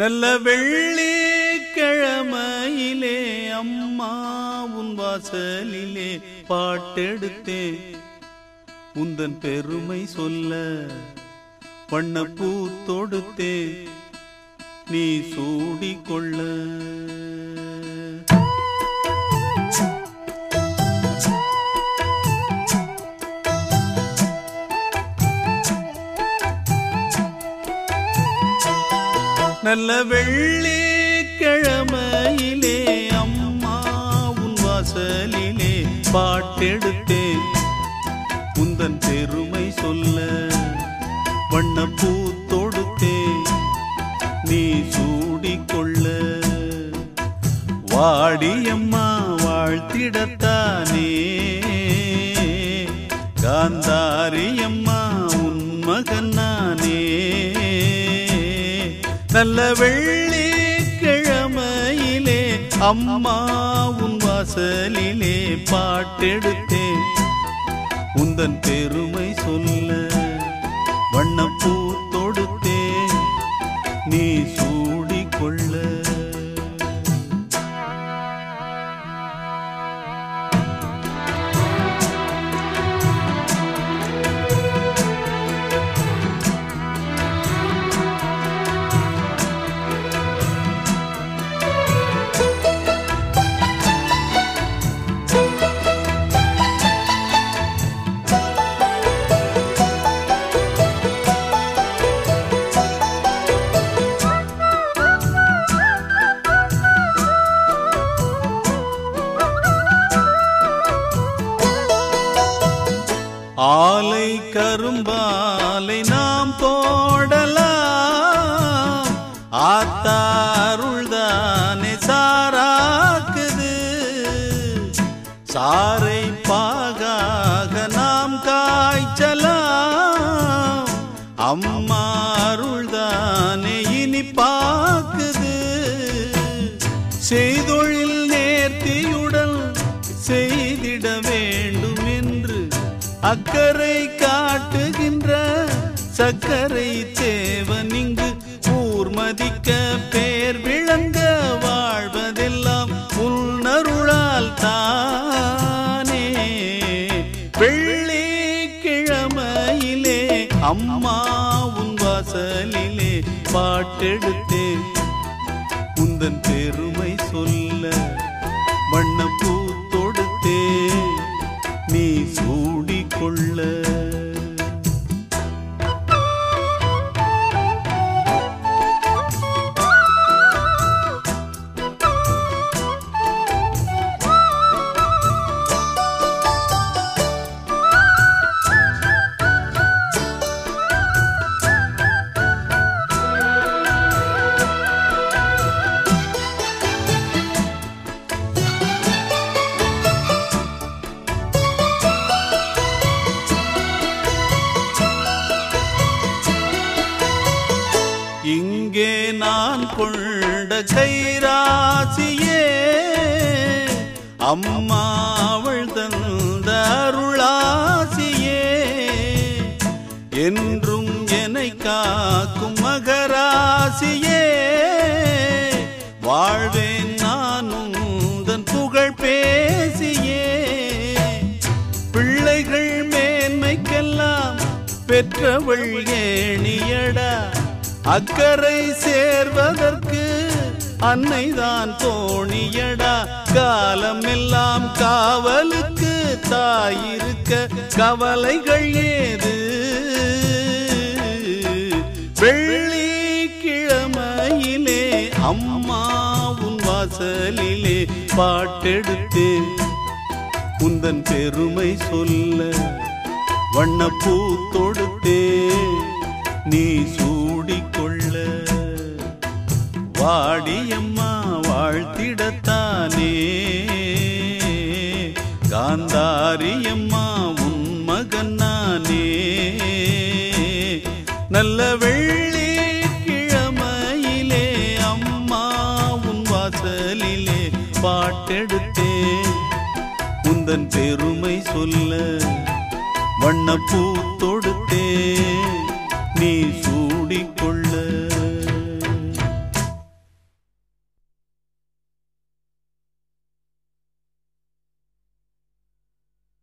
நல்ல வெள்ளி கிழமையிலே அம்மா உன் வாசலிலே பாட்டெடுத்தேன். உந்தன் பெருமை சொல்ல வண்ணப்பூ தொடுத்தேன். நீ சூடிக்கொள்ள நல்ல வெள்ளி கிழமையிலே அம்மா உன் வாசலிலே பாட்டெடுத்தேன் உந்தன் பெருமை சொல்ல வண்ண பூ தொடுத்தேன் நீ சூடிக்கொள்ள. வாடியம்மா வாழ்த்திடத்தானே. காந்தாரியம்மா நல்ல வெள்ளி கிழமையிலே அம்மா உன் வாசலிலே பாட்டெடுத்தேன் உந்தன் பெருமை சொல்ல வண்ணப்பூ தொடுத்தேன் நீ சூடிக்கொள்ள ஆலை கரும்பாலை நாம் போடலாம். ஆத்தாருள்தானே சாராக்குது. சாரே அக்கறை காட்டுகின்ற சக்கரை சேவனிங்கு ஊர் மதிக்க பேர் விளங்க வாழ்வதெல்லாம் உள்நருளால் தானே. வெள்ளி கிழமையிலே அம்மா உன் வாசலிலே பாட்டெடுத்தேன் உந்தன் பெருமை சொல்ல வண்ணப்பூ கொள்ள. கொண்ட கைராசியே அம்மா அவள் தந்த அருளாசியே என்றும் என்னை காக்கும் மகராசியே வாழ்வேன் நானும் தன் புகழ் பேசியே. பிள்ளைகள் மேன்மைக்கெல்லாம் பெற்றவள் ஏணியடா அக்கறை சேர்வ அன்னைதான் தோணியடா காலம் எல்லாம் காவலுக்கு தாயிருக்க கவலைகள் ஏது? வெள்ளி கிழமையிலே அம்மா உன் வாசலிலே பாட்டெடுத்தேன் உந்தன் பெருமை சொல்ல வண்ணப்பூ தொடுத்தே. நீ சூடிக்கொள்ள வாடியம்மா வாழ்த்திடத்தானே. காந்தாரியம்மா உன் மகன் நானே. நல்ல வெள்ளி கிழமையிலே அம்மா உன் வாசலிலே பாட்டெடுத்தேன் உந்தன் பெருமை சொல்ல வண்ணப்பூ தொடுத்தே. நீ சூடி